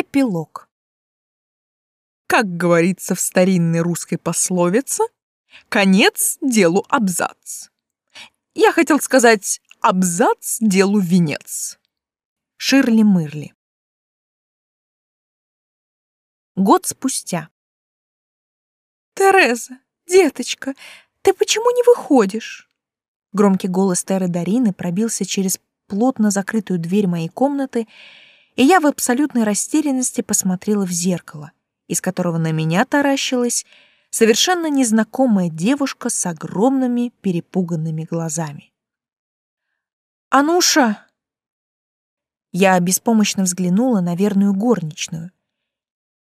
Эпилог. Как говорится в старинной русской пословице, конец делу абзац. Я хотел сказать абзац делу венец. Ширли-мырли. Год спустя. «Тереза, деточка, ты почему не выходишь?» Громкий голос Теры Дарины пробился через плотно закрытую дверь моей комнаты, и я в абсолютной растерянности посмотрела в зеркало, из которого на меня таращилась совершенно незнакомая девушка с огромными перепуганными глазами. «Ануша!» Я беспомощно взглянула на верную горничную.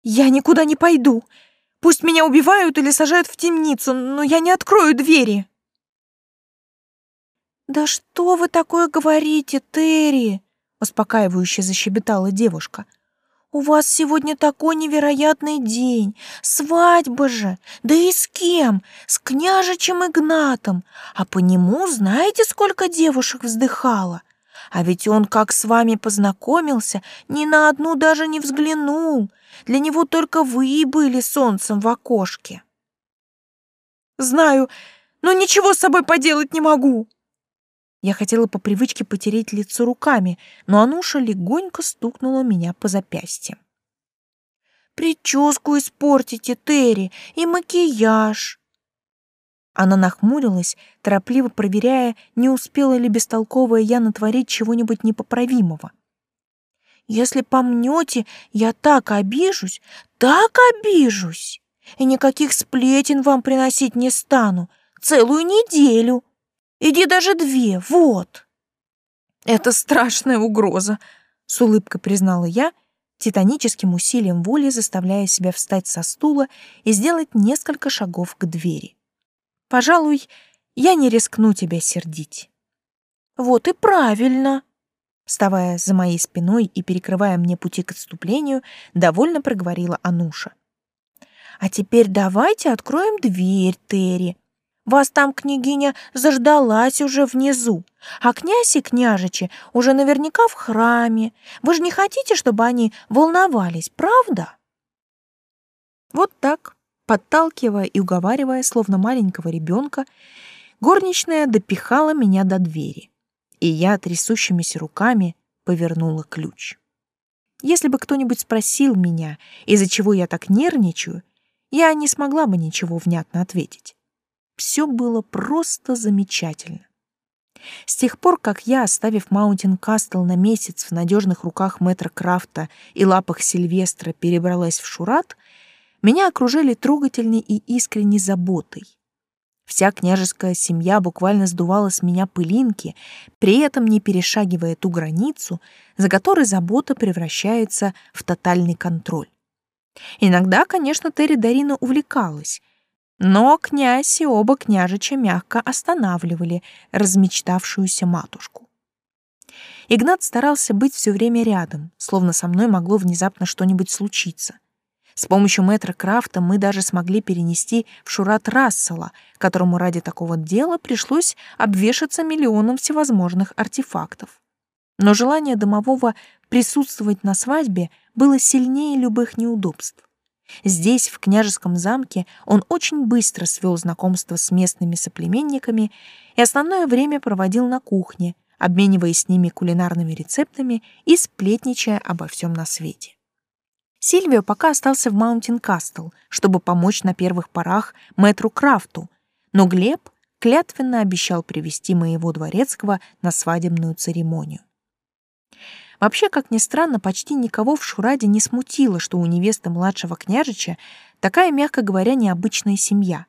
«Я никуда не пойду. Пусть меня убивают или сажают в темницу, но я не открою двери!» «Да что вы такое говорите, Терри?» Успокаивающе защебетала девушка. У вас сегодня такой невероятный день. Свадьба же. Да и с кем? С княжичем Игнатом. А по нему знаете, сколько девушек вздыхало? А ведь он, как с вами познакомился, ни на одну даже не взглянул. Для него только вы и были солнцем в окошке. Знаю, но ничего с собой поделать не могу, я хотела по привычке потереть лицо руками, но Ануша легонько стукнула меня по запястьям. «Прическу испортите, Терри, и макияж!» Она нахмурилась, торопливо проверяя, не успела ли бестолковая я натворить чего-нибудь непоправимого. «Если помнете, я так обижусь, так обижусь! И никаких сплетен вам приносить не стану, целую неделю!» Иди даже две, вот. Это страшная угроза, с улыбкой признала я, титаническим усилием воли заставляя себя встать со стула и сделать несколько шагов к двери. Пожалуй, я не рискну тебя сердить. Вот и правильно. Вставая за моей спиной и перекрывая мне пути к отступлению, довольно проговорила Ануша. А теперь давайте откроем дверь, Терри. Вас там, княгиня, заждалась уже внизу, а князь и княжичи уже наверняка в храме. Вы же не хотите, чтобы они волновались, правда?» Вот так, подталкивая и уговаривая, словно маленького ребенка, горничная допихала меня до двери, и я трясущимися руками повернула ключ. Если бы кто-нибудь спросил меня, из-за чего я так нервничаю, я не смогла бы ничего внятно ответить. Все было просто замечательно. С тех пор, как я, оставив Маунтин Кастл на месяц в надежных руках мэтра Крафта и лапах Сильвестра, перебралась в Шурат, меня окружили трогательной и искренней заботой. Вся княжеская семья буквально сдувала с меня пылинки, при этом не перешагивая ту границу, за которой забота превращается в тотальный контроль. Иногда, конечно, Терри Дарина увлекалась, но князь и оба княжича мягко останавливали размечтавшуюся матушку. Игнат старался быть все время рядом, словно со мной могло внезапно что-нибудь случиться. С помощью мэтра Крафта мы даже смогли перенести в Шурат Рассела, которому ради такого дела пришлось обвешаться миллионом всевозможных артефактов. Но желание домового присутствовать на свадьбе было сильнее любых неудобств. Здесь, в княжеском замке, он очень быстро свел знакомство с местными соплеменниками и основное время проводил на кухне, обмениваясь с ними кулинарными рецептами и сплетничая обо всем на свете. Сильвио пока остался в Маунтин Кастл, чтобы помочь на первых порах мэтру Крафту, но Глеб клятвенно обещал привести моего дворецкого на свадебную церемонию. Вообще, как ни странно, почти никого в Шураде не смутило, что у невесты младшего княжича такая, мягко говоря, необычная семья.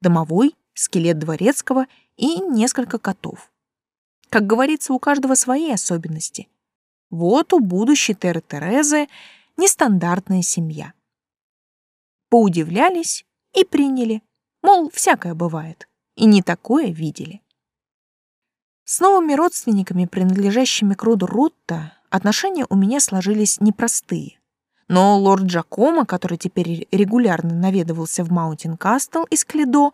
Домовой, скелет дворецкого и несколько котов. Как говорится, у каждого свои особенности. Вот у будущей Теры Терезы нестандартная семья. Поудивлялись и приняли. Мол, всякое бывает. И не такое видели. С новыми родственниками, принадлежащими к роду Рутта, Отношения у меня сложились непростые. Но лорд Джакомо, который теперь регулярно наведывался в Маунтин Кастл из Клидо,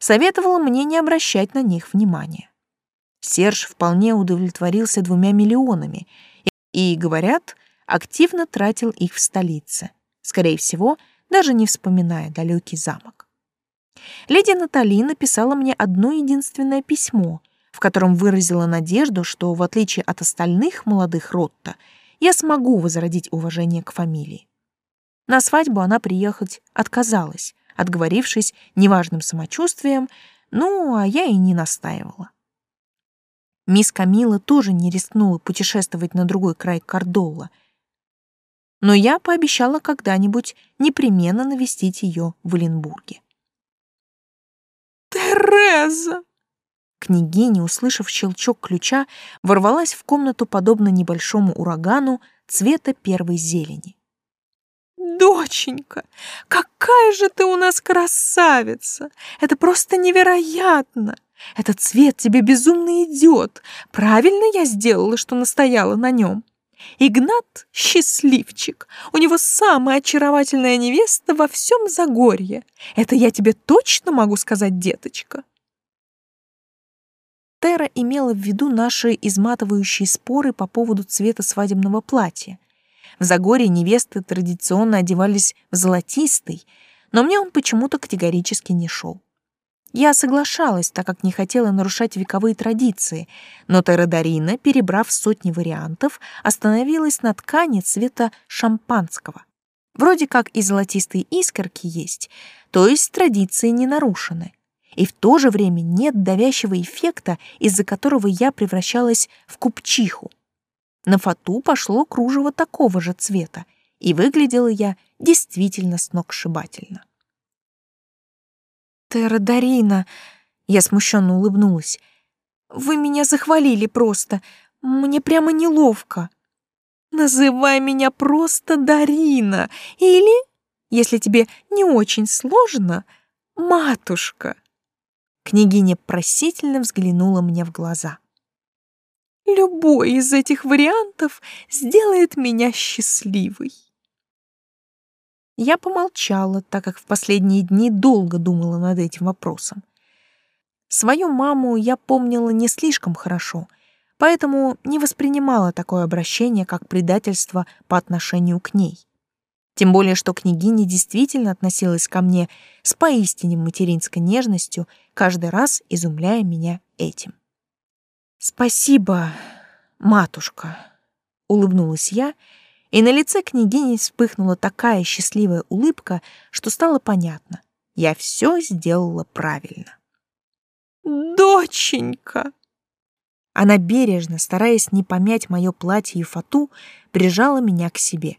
советовал мне не обращать на них внимания. Серж вполне удовлетворился двумя миллионами, и, говорят, активно тратил их в столице, скорее всего, даже не вспоминая далекий замок. Леди Натали написала мне одно единственное письмо, в котором выразила надежду, что, в отличие от остальных молодых Ротта, я смогу возродить уважение к фамилии. На свадьбу она приехать отказалась, отговорившись неважным самочувствием, ну, а я и не настаивала. Мисс Камила тоже не рискнула путешествовать на другой край Кордолла, но я пообещала когда-нибудь непременно навестить ее в Оленбурге. «Тереза!» Княгиня, услышав щелчок ключа, ворвалась в комнату подобно небольшому урагану цвета первой зелени. «Доченька, какая же ты у нас красавица! Это просто невероятно! Этот цвет тебе безумно идет. Правильно я сделала, что настояла на нем. Игнат — счастливчик. У него самая очаровательная невеста во всем Загорье. Это я тебе точно могу сказать, деточка. Тера имела в виду наши изматывающие споры по поводу цвета свадебного платья. В Загорье невесты традиционно одевались в золотистый, но мне он почему-то категорически не шел. Я соглашалась, так как не хотела нарушать вековые традиции, но Терадарина, перебрав сотни вариантов, остановилась на ткани цвета шампанского. Вроде как и золотистые искорки есть, то есть традиции не нарушены. И в то же время нет давящего эффекта, из-за которого я превращалась в купчиху. На фату пошло кружево такого же цвета, и выглядела я действительно сногсшибательно. Терадарина, я смущенно улыбнулась. Вы меня захвалили просто. Мне прямо неловко. Называй меня просто Дарина или, если тебе не очень сложно, матушка. Княгиня просительно взглянула мне в глаза. Любой из этих вариантов сделает меня счастливой. Я помолчала, так как в последние дни долго думала над этим вопросом. Свою маму я помнила не слишком хорошо, поэтому не воспринимала такое обращение как предательство по отношению к ней. Тем более, что княгиня действительно относилась ко мне с поистине материнской нежностью, каждый раз изумляя меня этим. «Спасибо, матушка», — улыбнулась я, — и на лице княгини вспыхнула такая счастливая улыбка, что стало понятно. Я все сделала правильно. «Доченька!» Она бережно, стараясь не помять мое платье и фату, прижала меня к себе.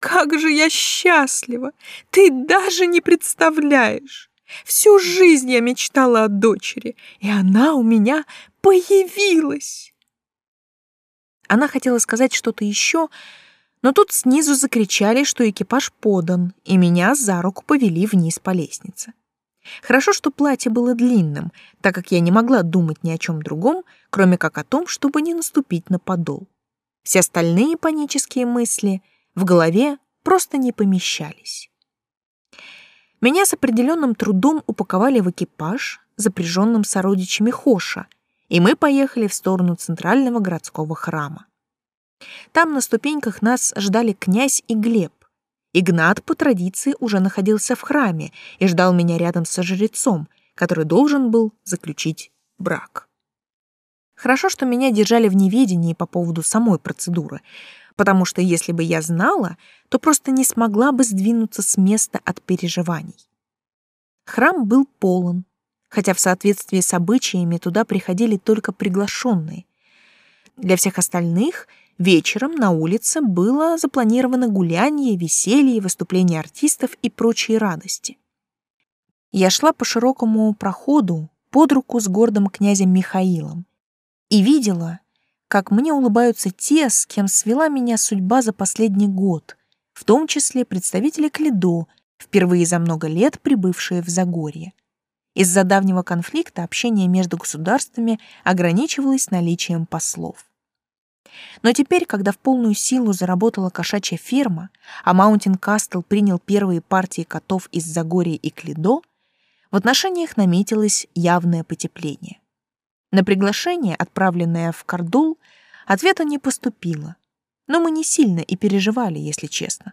«Как же я счастлива! Ты даже не представляешь! Всю жизнь я мечтала о дочери, и она у меня появилась!» Она хотела сказать что-то еще, но тут снизу закричали, что экипаж подан, и меня за руку повели вниз по лестнице. Хорошо, что платье было длинным, так как я не могла думать ни о чем другом, кроме как о том, чтобы не наступить на подол. Все остальные панические мысли в голове просто не помещались. Меня с определенным трудом упаковали в экипаж, запряженным сородичами Хоша — и мы поехали в сторону центрального городского храма. Там на ступеньках нас ждали князь и Глеб. Игнат по традиции уже находился в храме и ждал меня рядом со жрецом, который должен был заключить брак. Хорошо, что меня держали в неведении по поводу самой процедуры, потому что если бы я знала, то просто не смогла бы сдвинуться с места от переживаний. Храм был полон, хотя в соответствии с обычаями туда приходили только приглашенные. Для всех остальных вечером на улице было запланировано гуляние, веселье, выступления артистов и прочие радости. Я шла по широкому проходу под руку с гордым князем Михаилом и видела, как мне улыбаются те, с кем свела меня судьба за последний год, в том числе представители Клидо, впервые за много лет прибывшие в Загорье. Из-за давнего конфликта общение между государствами ограничивалось наличием послов. Но теперь, когда в полную силу заработала кошачья ферма, а Маунтин Кастл принял первые партии котов из Загорья и Клидо, в отношениях наметилось явное потепление. На приглашение, отправленное в Кордул, ответа не поступило. но мы не сильно и переживали, если честно.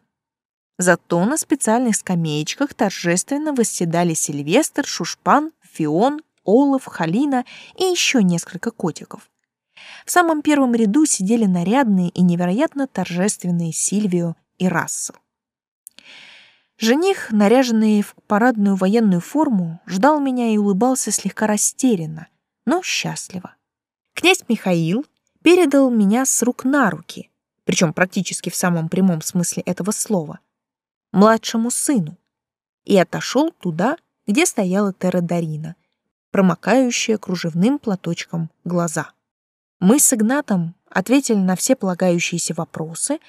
Зато на специальных скамеечках торжественно восседали Сильвестр, Шушпан, Фион, Олаф, Халина и еще несколько котиков. В самом первом ряду сидели нарядные и невероятно торжественные Сильвио и Рассел. Жених, наряженный в парадную военную форму, ждал меня и улыбался слегка растерянно, но счастливо. Князь Михаил передал меня с рук на руки, причем практически в самом прямом смысле этого слова, младшему сыну, и отошел туда, где стояла Тера Дарина, промокающая кружевным платочком глаза. Мы с Игнатом ответили на все полагающиеся вопросы,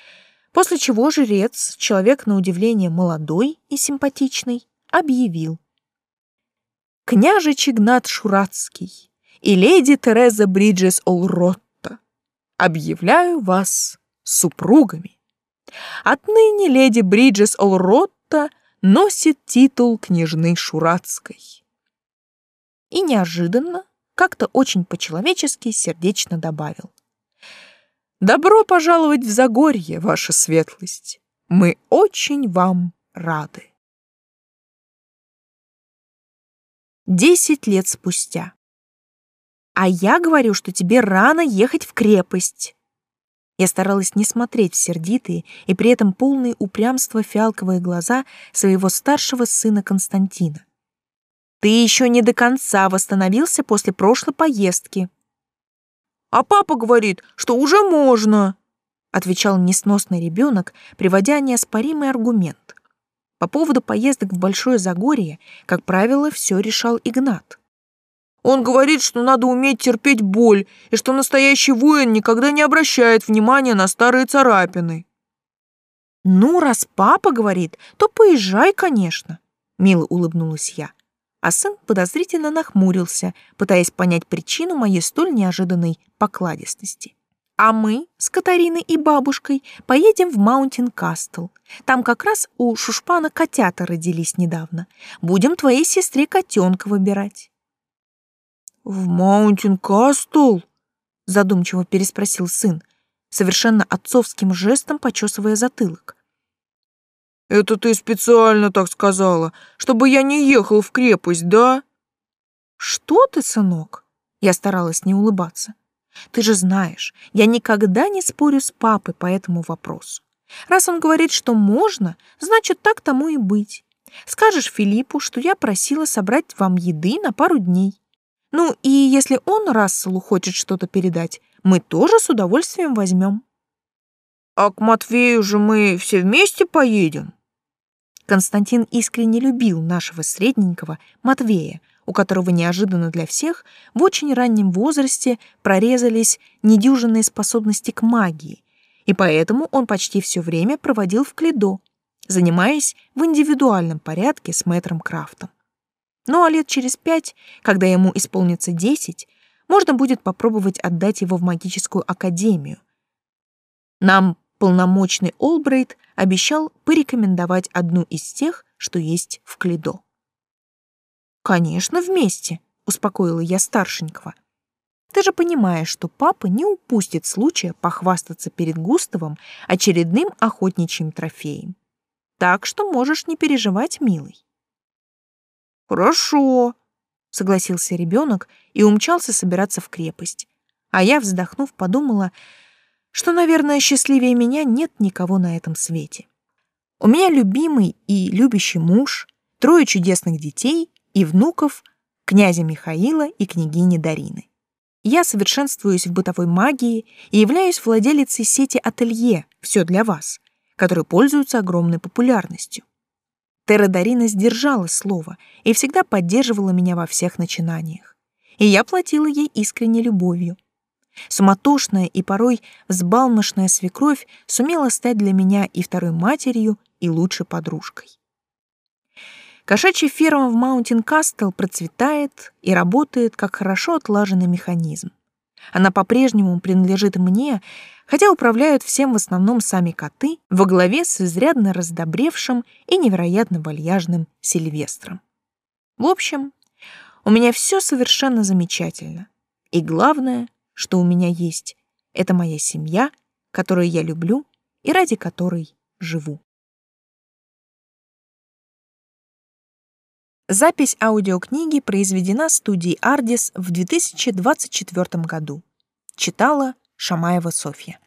после чего жрец, человек на удивление молодой и симпатичный, объявил. «Княжич Игнат Шурацкий и леди Тереза Бриджес Олротта, объявляю вас супругами. Отныне леди Бриджес Олротта носит титул княжны Шурацкой». И неожиданно как-то очень по-человечески сердечно добавил. «Добро пожаловать в Загорье, ваша светлость. Мы очень вам рады». Десять лет спустя. «А я говорю, что тебе рано ехать в крепость». Я старалась не смотреть в сердитые и при этом полные упрямства фиалковые глаза своего старшего сына Константина. Ты еще не до конца восстановился после прошлой поездки. А папа говорит, что уже можно, отвечал несносный ребенок, приводя неоспоримый аргумент. По поводу поездок в Большое Загорье, как правило, все решал Игнат. Он говорит, что надо уметь терпеть боль, и что настоящий воин никогда не обращает внимания на старые царапины. Ну, раз папа говорит, то поезжай, конечно, мило улыбнулась я а сын подозрительно нахмурился, пытаясь понять причину моей столь неожиданной покладистости. А мы с Катариной и бабушкой поедем в Маунтин Кастл. Там как раз у Шушпана котята родились недавно. Будем твоей сестре котенка выбирать. В Маунтин Кастл? Задумчиво переспросил сын, совершенно отцовским жестом почесывая затылок. Это ты специально так сказала, чтобы я не ехал в крепость, да? Что ты, сынок? Я старалась не улыбаться. Ты же знаешь, я никогда не спорю с папой по этому вопросу. Раз он говорит, что можно, значит, так тому и быть. Скажешь Филиппу, что я просила собрать вам еды на пару дней. Ну, и если он Расселу хочет что-то передать, мы тоже с удовольствием возьмем. А к Матвею же мы все вместе поедем. Константин искренне любил нашего средненького Матвея, у которого неожиданно для всех в очень раннем возрасте прорезались недюжинные способности к магии, и поэтому он почти все время проводил в Клидо, занимаясь в индивидуальном порядке с мэтром Крафтом. Ну а лет через пять, когда ему исполнится десять, можно будет попробовать отдать его в магическую академию. Нам полномочный Олбрейт обещал порекомендовать одну из тех, что есть в Клидо. «Конечно, вместе», — успокоила я старшенького. «Ты же понимаешь, что папа не упустит случая похвастаться перед Густавом очередным охотничьим трофеем. Так что можешь не переживать, милый». «Хорошо», — согласился ребенок и умчался собираться в крепость. А я, вздохнув, подумала, что, наверное, счастливее меня нет никого на этом свете. У меня любимый и любящий муж, трое чудесных детей и внуков князя Михаила и княгини Дарины. Я совершенствуюсь в бытовой магии и являюсь владелицей сети ателье «Все для вас», которые пользуются огромной популярностью. Терра Дарина сдержала слово и всегда поддерживала меня во всех начинаниях. И я платила ей искренней любовью. Суматошная и порой взбалмошная свекровь сумела стать для меня и второй матерью, и лучшей подружкой. Кошачья ферма в Маунтин Кастл процветает и работает как хорошо отлаженный механизм. Она по-прежнему принадлежит мне, хотя управляют всем в основном сами коты во главе с изрядно раздобревшим и невероятно вальяжным Сильвестром. В общем, у меня все совершенно замечательно. И главное, что у меня есть. Это моя семья, которую я люблю и ради которой живу. Запись аудиокниги произведена студией «Ардис» в 2024 году. Читала Шамаева Софья.